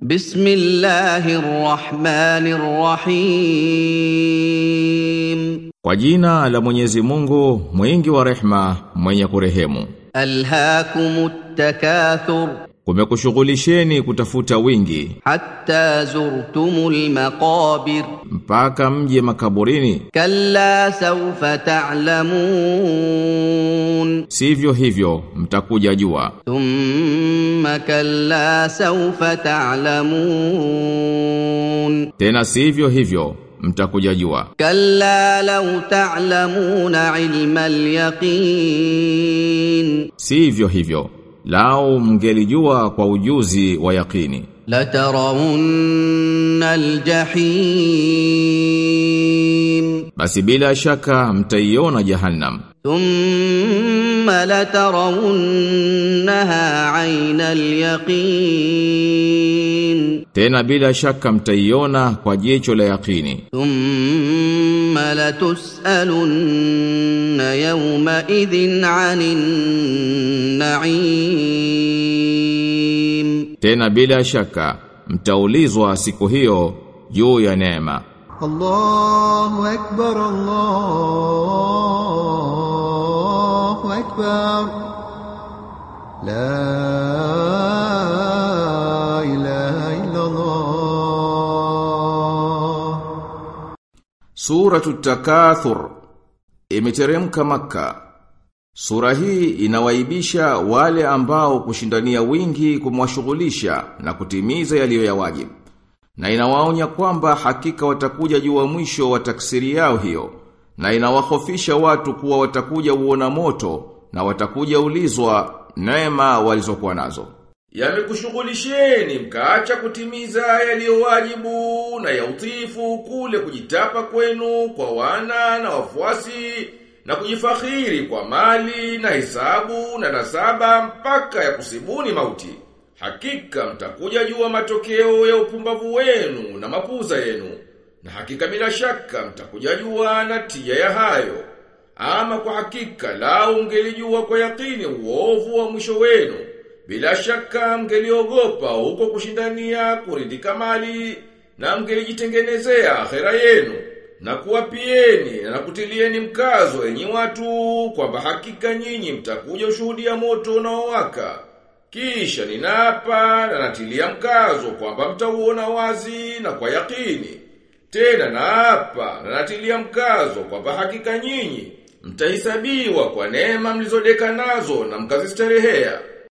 بسم الله الرحمن الرحيم Kwa jina la Mwenyezi Mungu, mwingi wa rehma, mwenye kurehemu. ألهاكم التكاثر Kumekushughulisheni kutafuta wingi حتى زرتم المقابر mpaka mje makaburini, كلا سوف تعلمون sivyo hivyo mtakuja jua. thumma kalla sawfa ta'lamun. Tena sivyo hivyo mtakujajua kalla law ta'lamun ilma al-yaqin. Sivyo hivyo lao mngelijua kwa ujuzi wa yaqini. La latarawunna al-jahim. Basi bila shaka mtaiona jahannam. ثم لترونها عين اليقين Tena bila shaka mtaiona kwa jicho la yakini. ثم لتسألن يومئذ عن النعيم Tena bila shaka mtaulizwa siku hiyo juu ya neema. الله أكبر الله أكبر لا إله إلا الله Suratu Takathur imeteremka Makka. Sura hii inawaibisha wale ambao kushindania wingi kumwashughulisha na kutimiza yaliyo ya wajibu. Na inawaonya kwamba hakika watakuja juu wa mwisho wa taksiri yao hiyo. Na inawahofisha watu kuwa watakuja uona moto na watakuja ulizwa neema walizokuwa nazo. Yamekushughulisheni mkaacha kutimiza yaliyo wajibu na ya utifu kule kujitapa kwenu kwa wana na wafuasi na kujifakhiri kwa mali na hisabu na nasaba mpaka ya kusibuni mauti. Hakika mtakuja jua matokeo ya upumbavu wenu na mapuza yenu. Na hakika bila shaka mtakuja jua na tija ya hayo. Ama kwa hakika lao ungelijua kwa yakini uovu wa mwisho wenu. Bila shaka mngeliogopa huko kushindania kuridhika mali na mngelijitengenezea akhera yenu na kuwapieni na kutilieni mkazo enyi watu kwamba hakika nyinyi mtakuja ushuhudia moto na unaowaka. Kisha ninapa na natilia mkazo kwamba mtauona wazi na kwa yakini. Tena naapa na natilia mkazo kwamba hakika nyinyi mtahisabiwa kwa neema mlizodeka nazo na mkazistarehea.